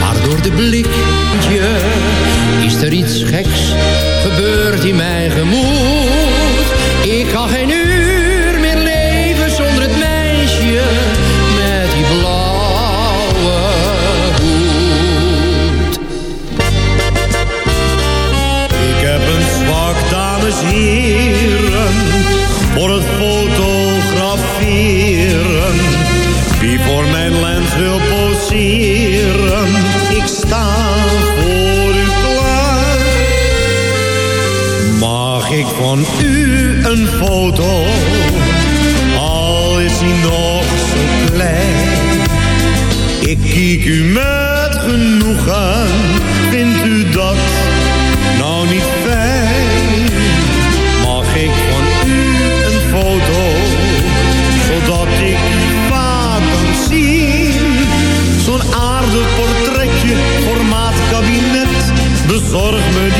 Maar door de blik is er iets geks gebeurd in mijn gemoed. Al is hij nog zo klein. Ik kijk u met genoegen, vindt u dat nou niet fijn? Mag ik van u een foto, zodat ik vaak kan zien? Zo'n aardig portretje, formaat kabinet, bezorg me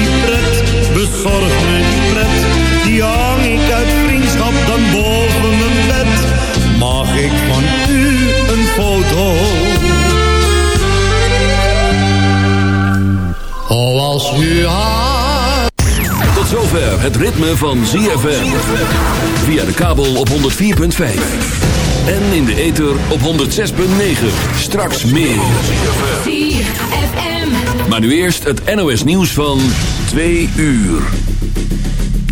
zover het ritme van ZFM. Via de kabel op 104.5. En in de ether op 106.9. Straks meer. Maar nu eerst het NOS nieuws van 2 uur.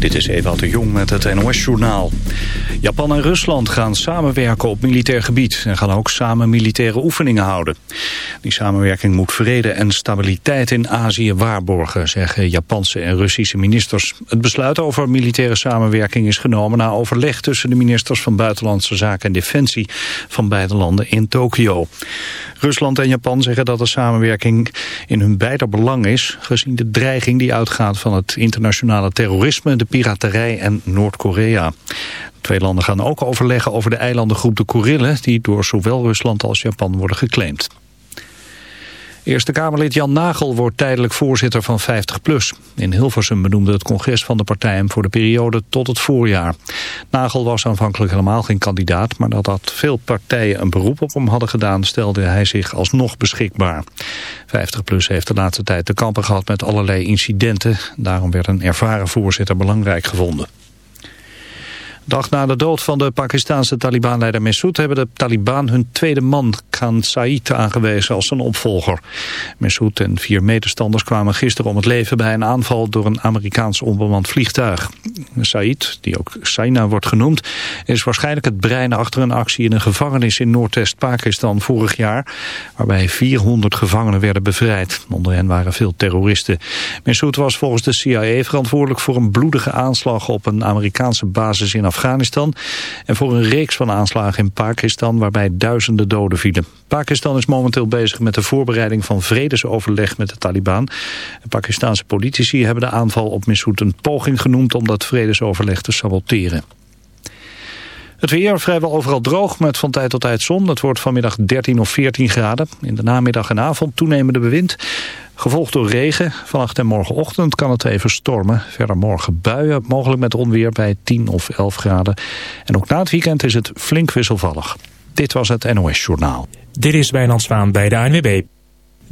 Dit is Ewout de Jong met het NOS-journaal. Japan en Rusland gaan samenwerken op militair gebied... en gaan ook samen militaire oefeningen houden. Die samenwerking moet vrede en stabiliteit in Azië waarborgen... zeggen Japanse en Russische ministers. Het besluit over militaire samenwerking is genomen... na overleg tussen de ministers van Buitenlandse Zaken en Defensie... van beide landen in Tokio. Rusland en Japan zeggen dat de samenwerking in hun beider belang is... gezien de dreiging die uitgaat van het internationale terrorisme... de piraterij en Noord-Korea. Twee landen gaan ook overleggen over de eilandengroep de Kurillen... die door zowel Rusland als Japan worden geclaimd. Eerste Kamerlid Jan Nagel wordt tijdelijk voorzitter van 50PLUS. In Hilversum benoemde het congres van de partij hem voor de periode tot het voorjaar. Nagel was aanvankelijk helemaal geen kandidaat... maar nadat veel partijen een beroep op hem hadden gedaan... stelde hij zich alsnog beschikbaar. 50PLUS heeft de laatste tijd te kampen gehad met allerlei incidenten. Daarom werd een ervaren voorzitter belangrijk gevonden. Dag na de dood van de Pakistanse Taliban-leider hebben de Taliban hun tweede man, Khan Said, aangewezen als zijn opvolger. Massoud en vier medestanders kwamen gisteren om het leven... bij een aanval door een Amerikaans onbemand vliegtuig. Said, die ook Saina wordt genoemd... is waarschijnlijk het brein achter een actie in een gevangenis... in Noordwest-Pakistan vorig jaar... waarbij 400 gevangenen werden bevrijd. Onder hen waren veel terroristen. Massoud was volgens de CIA verantwoordelijk voor een bloedige aanslag... op een Amerikaanse basis in Afghanistan Afghanistan en voor een reeks van aanslagen in Pakistan waarbij duizenden doden vielen. Pakistan is momenteel bezig met de voorbereiding van vredesoverleg met de Taliban. Pakistanse politici hebben de aanval op Missoud een poging genoemd om dat vredesoverleg te saboteren. Het weer vrijwel overal droog met van tijd tot tijd zon. Het wordt vanmiddag 13 of 14 graden. In de namiddag en avond toenemende bewind. Gevolgd door regen. Vannacht en morgenochtend kan het even stormen. Verder morgen buien, mogelijk met onweer bij 10 of 11 graden. En ook na het weekend is het flink wisselvallig. Dit was het NOS Journaal. Dit is Wijnand Zwaan bij de ANWB.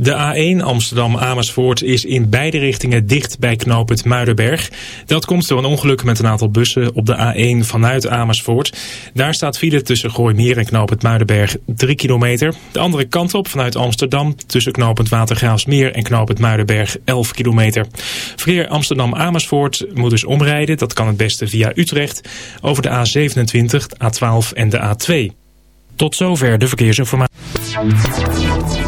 De A1 Amsterdam-Amersfoort is in beide richtingen dicht bij knooppunt Muidenberg. Dat komt door een ongeluk met een aantal bussen op de A1 vanuit Amersfoort. Daar staat file tussen Gooimeer en knooppunt Muidenberg 3 kilometer. De andere kant op vanuit Amsterdam tussen knooppunt Watergraafsmeer en knooppunt Muidenberg 11 kilometer. Verkeer Amsterdam-Amersfoort moet dus omrijden. Dat kan het beste via Utrecht over de A27, A12 en de A2. Tot zover de verkeersinformatie.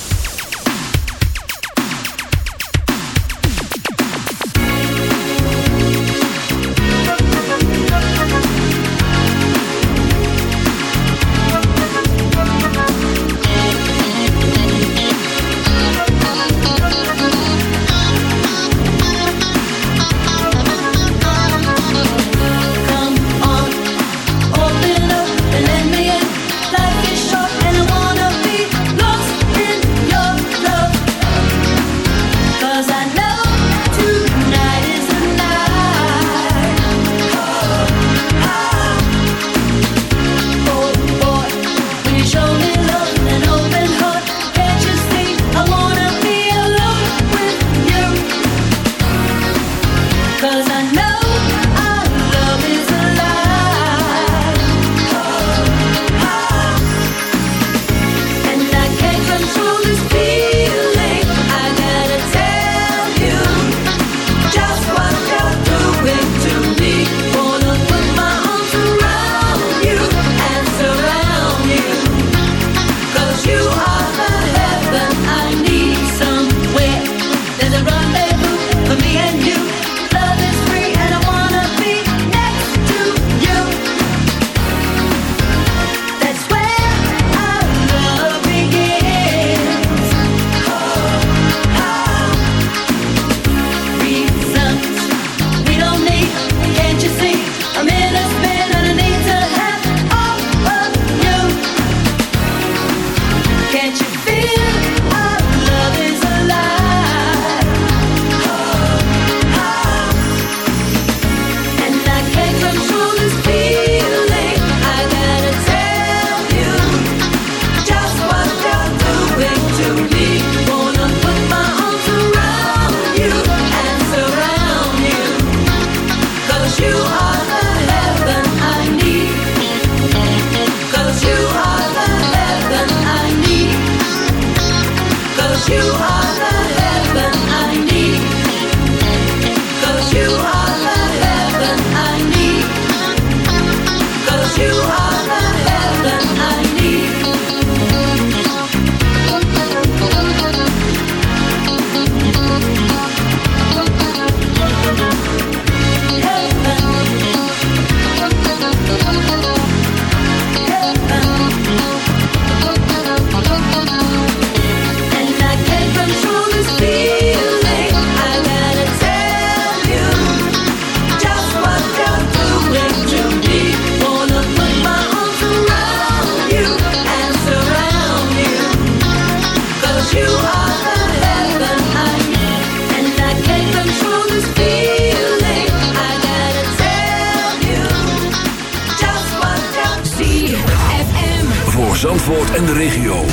Regio.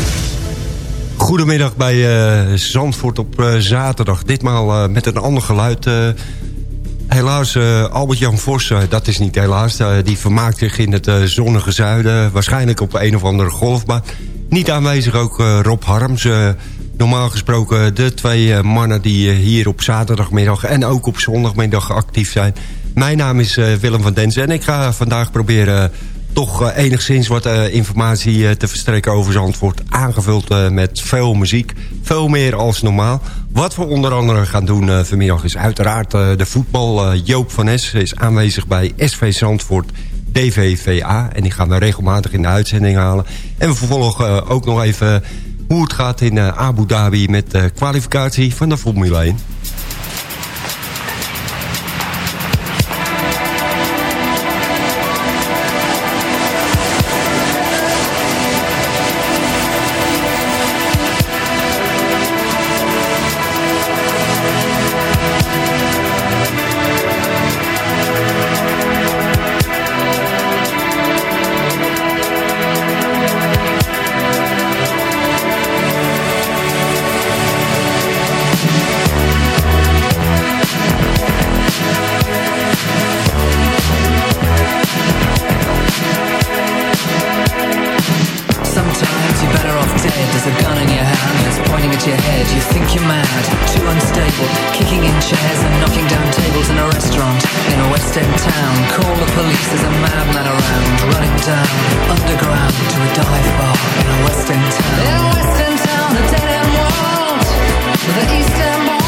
Goedemiddag bij eh, Zandvoort op eh, zaterdag. Ditmaal eh, met een ander geluid. helaas, Albert-Jan Vos, dat is niet helaas. die vermaakt zich in het zonnige zuiden. Waarschijnlijk op een of andere golfbaan. Niet aanwezig ook Rob Harms. Normaal gesproken de twee mannen die hier op zaterdagmiddag... en ook op zondagmiddag actief zijn. Mijn naam is Willem van Denzen en ik ga vandaag proberen... toch enigszins wat informatie te verstrekken over Zandvoort. Aangevuld met veel muziek, veel meer als normaal. Wat we onder andere gaan doen vanmiddag is uiteraard de voetbal. Joop van Es is aanwezig bij SV Zandvoort DVVA. En die gaan we regelmatig in de uitzending halen. En we vervolgen ook nog even hoe het gaat in eh, Abu Dhabi met de kwalificatie van de Formule 1. unstable, kicking in chairs and knocking down tables in a restaurant in a West End town. Call the police, there's a madman around, running down underground to a dive bar in a West End town. In a West End town, the dead end world, the East End world.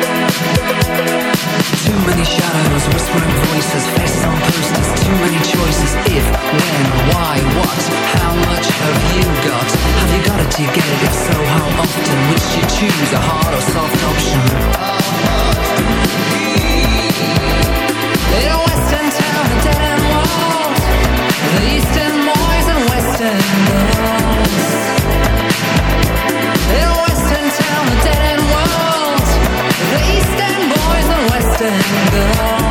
Too many shadows, whispering voices, faces on posters, too many choices. If, when, why, what, how much have you got? Have you got it? Do you get it? If so, how often would you choose a hard or soft option? In a western town, dead the eastern boys and western girls. In a western town, dead ook op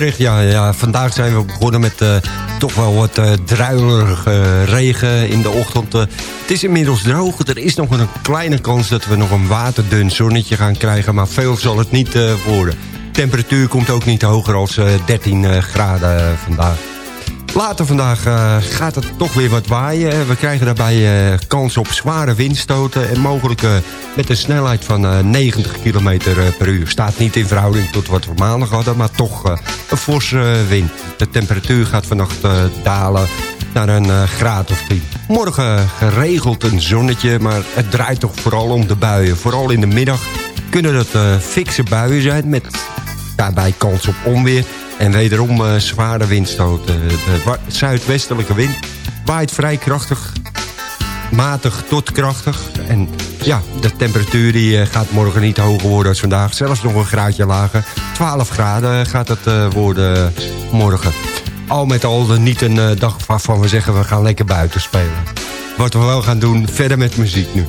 Ja, ja, vandaag zijn we begonnen met eh, toch wel wat uh, druilerige eh, regen in de ochtend. Het is inmiddels droog. Er is nog een kleine kans dat we nog een waterdun zonnetje gaan krijgen. Maar veel zal het niet worden. De temperatuur komt ook niet hoger als 13 graden vandaag. Later vandaag eh, gaat het toch weer wat waaien. We krijgen daarbij eh, kans op zware windstoten... en mogelijk eh, met een snelheid van eh, 90 km per uur. Staat niet in verhouding tot wat we maandag hadden... maar toch een forse wind. De temperatuur gaat vannacht dalen naar een graad of 10. Morgen geregeld een zonnetje, maar het draait toch vooral om de buien. Vooral in de middag kunnen dat fikse buien zijn... met daarbij kans op onweer... En wederom eh, zware windstoten. De zuidwestelijke wind waait vrij krachtig. Matig tot krachtig. En ja, de temperatuur die, eh, gaat morgen niet hoger worden als vandaag. Zelfs nog een graadje lager. 12 graden gaat het eh, worden morgen. Al met al eh, niet een eh, dag waarvan we zeggen we gaan lekker buiten spelen. Wat we wel gaan doen, verder met muziek nu.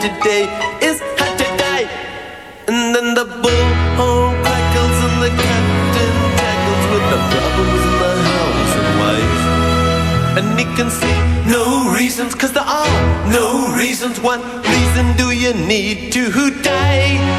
Today is how to die. And then the bullhorn crackles, and the captain tackles with the problems in the house and wife. And he can see no reasons, cause there are no reasons. What reason do you need to? Die.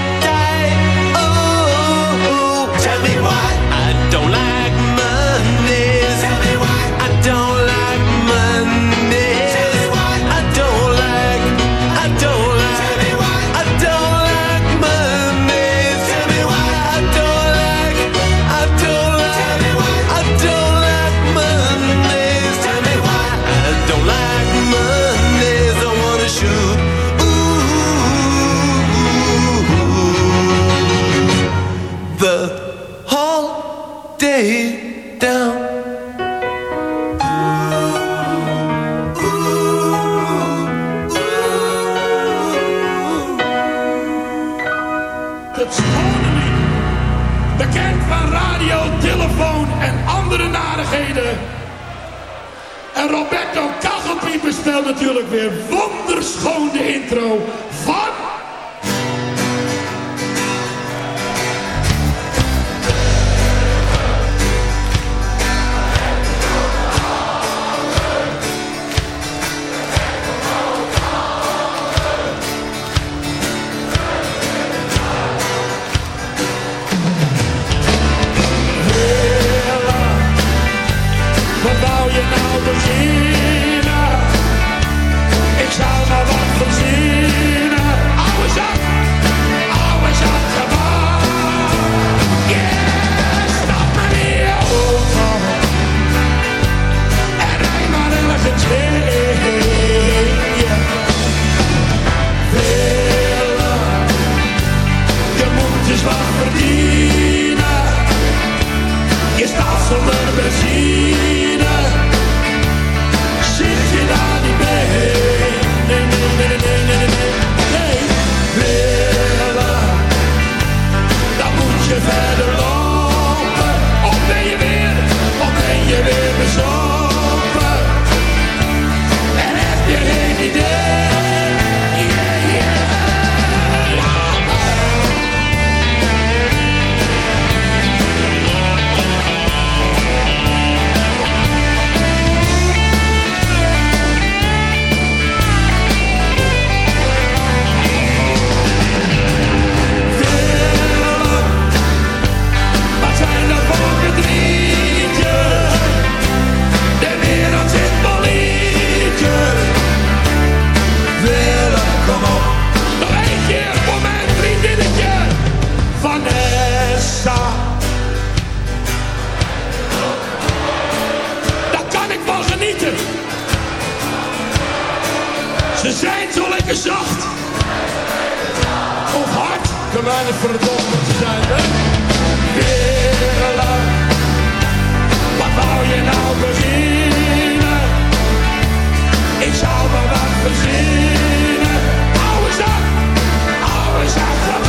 Ze zijn zo lekker zacht. Of hard. Kan weinig voor de dom moeten zijn, hè? Werelui. Wat wou je nou beginnen? Ik zou maar wat verzinnen. Oude zak. Oude zak.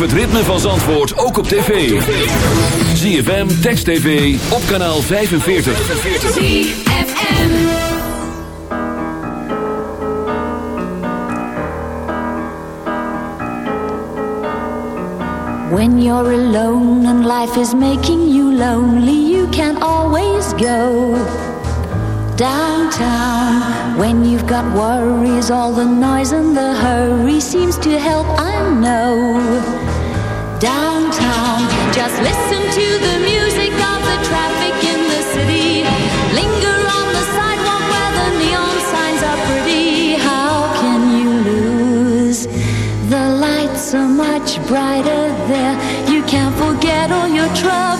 Het ritme van Zandvoort ook op tv. ZFM, Text TV, op kanaal 45. ZFM. When you're alone and life is making you lonely, you can always go downtown. When you've got worries, all the noise and the hurry seems to help, I know. Downtown, just listen to the music of the traffic in the city. Linger on the sidewalk where the neon signs are pretty. How can you lose? The lights are much brighter there. You can't forget all your troubles,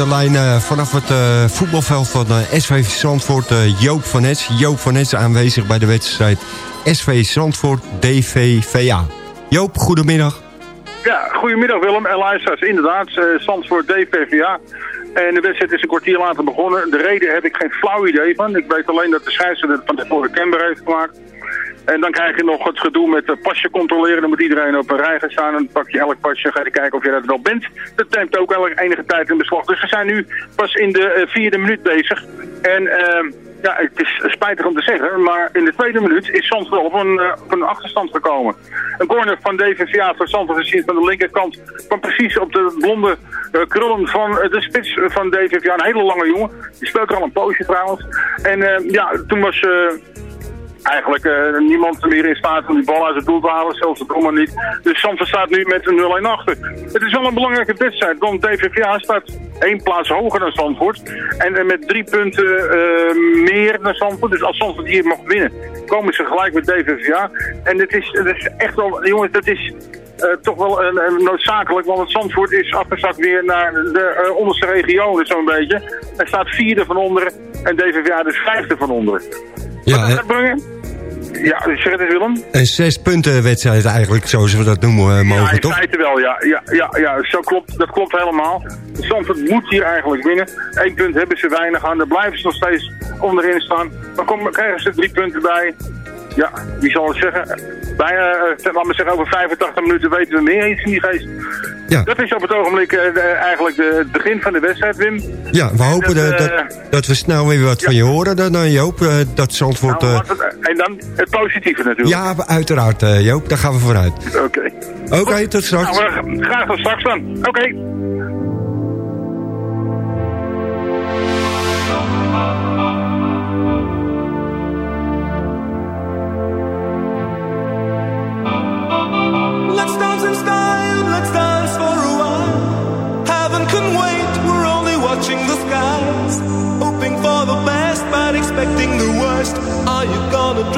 de lijn eh, vanaf het eh, voetbalveld van eh, SV Zandvoort Joop van Nes. Joop van Nes aanwezig bij de wedstrijd SV Zandvoort DVVA. Joop, goedemiddag. Ja, goedemiddag Willem en luisteraars. Inderdaad, Zandvoort DPVA. En de wedstrijd is een kwartier later begonnen. De reden heb ik geen flauw idee van. Ik weet alleen dat de scheidsrechter het van tevoren kenbaar heeft gemaakt. En dan krijg je nog het gedoe met pasje controleren. Dan moet iedereen op een rij gaan staan. En dan pak je elk pasje, ga je kijken of je dat wel bent. Dat neemt ook wel enige tijd in beslag. Dus we zijn nu pas in de eh, vierde minuut bezig. En ehm, ja, het is spijtig om te zeggen, maar in de tweede minuut is Zandvoort op een, eh, op een achterstand gekomen. Een corner van DVVA voor Zandvoort gezien van de linkerkant kwam precies op de blonde eh, krullen van de spits van DVVA. Een hele lange jongen. Die speelt er al een poosje trouwens. En ja, toen was... eigenlijk eh, niemand meer in staat om die bal uit het doel te halen, zelfs de Brommer niet. Dus Zandvoort staat nu met een 0-1 achter. Het is wel een belangrijke wedstrijd, want DVVA staat één plaats hoger dan Zandvoort. En eh, met drie punten eh, meer dan Zandvoort. Dus als Zandvoort hier mag winnen, komen ze gelijk met DVVA. En het is, het is echt wel, jongens, dat is... toch wel noodzakelijk, want het Zandvoort is afgezakt weer naar de onderste regionen zo'n beetje. Er staat vierde van onderen en DVVA dus vijfde van onderen. Ja, gaat brengen? Ja, het eens Willem. Een zes punten wedstrijd eigenlijk, zoals we dat noemen eh, Ja, mogen, in toch? feite wel, ja. Ja, ja, ja zo klopt, dat klopt helemaal. Zandvoort moet hier eigenlijk winnen. Eén punt hebben ze weinig aan. Daar blijven ze nog steeds onderin staan. Dan komen, krijgen ze drie punten bij. Ja, wie zal het zeggen? Wij, uh, laat zeggen, over 85 minuten weten we meer iets in die geest. Ja. Dat is op het ogenblik eh, eigenlijk de, het begin van de wedstrijd, Wim. Ja, we hopen dat, dat, we snel weer wat van je horen. Dan, Joop, dat Zandvoort... Nou, en dan het positieve natuurlijk. Ja, uiteraard, Joop. Daar gaan we vooruit. Oké. Oké, tot straks. Nou, graag tot straks dan. Oké.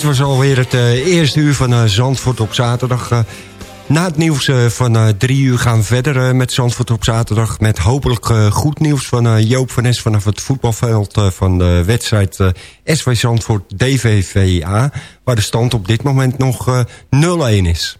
Dit was alweer het eh, eerste uur van eh, Zandvoort op zaterdag. Eh, na het nieuws van drie uur gaan we verder met Zandvoort op zaterdag... met hopelijk goed nieuws van Joop van Nes vanaf het voetbalveld... van de wedstrijd SV Zandvoort DVVA... waar de stand op dit moment nog eh, 0-1 is.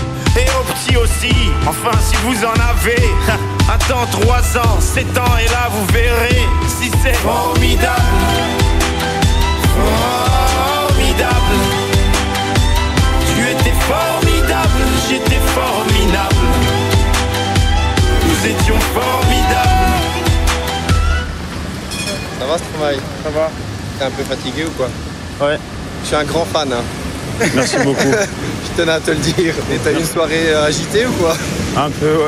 et au petit aussi, enfin si vous en avez Attends 3 ans, 7 ans et là vous verrez Si c'est formidable Formidable Tu étais formidable, j'étais formidable Nous étions formidables Ça va ce travail Ça va. T'es un peu fatigué ou quoi Ouais. Je suis un grand fan. Hein. Merci beaucoup. Tenais à te le dire. Et t'as une soirée euh, agitée ou quoi? Un peu, ouais.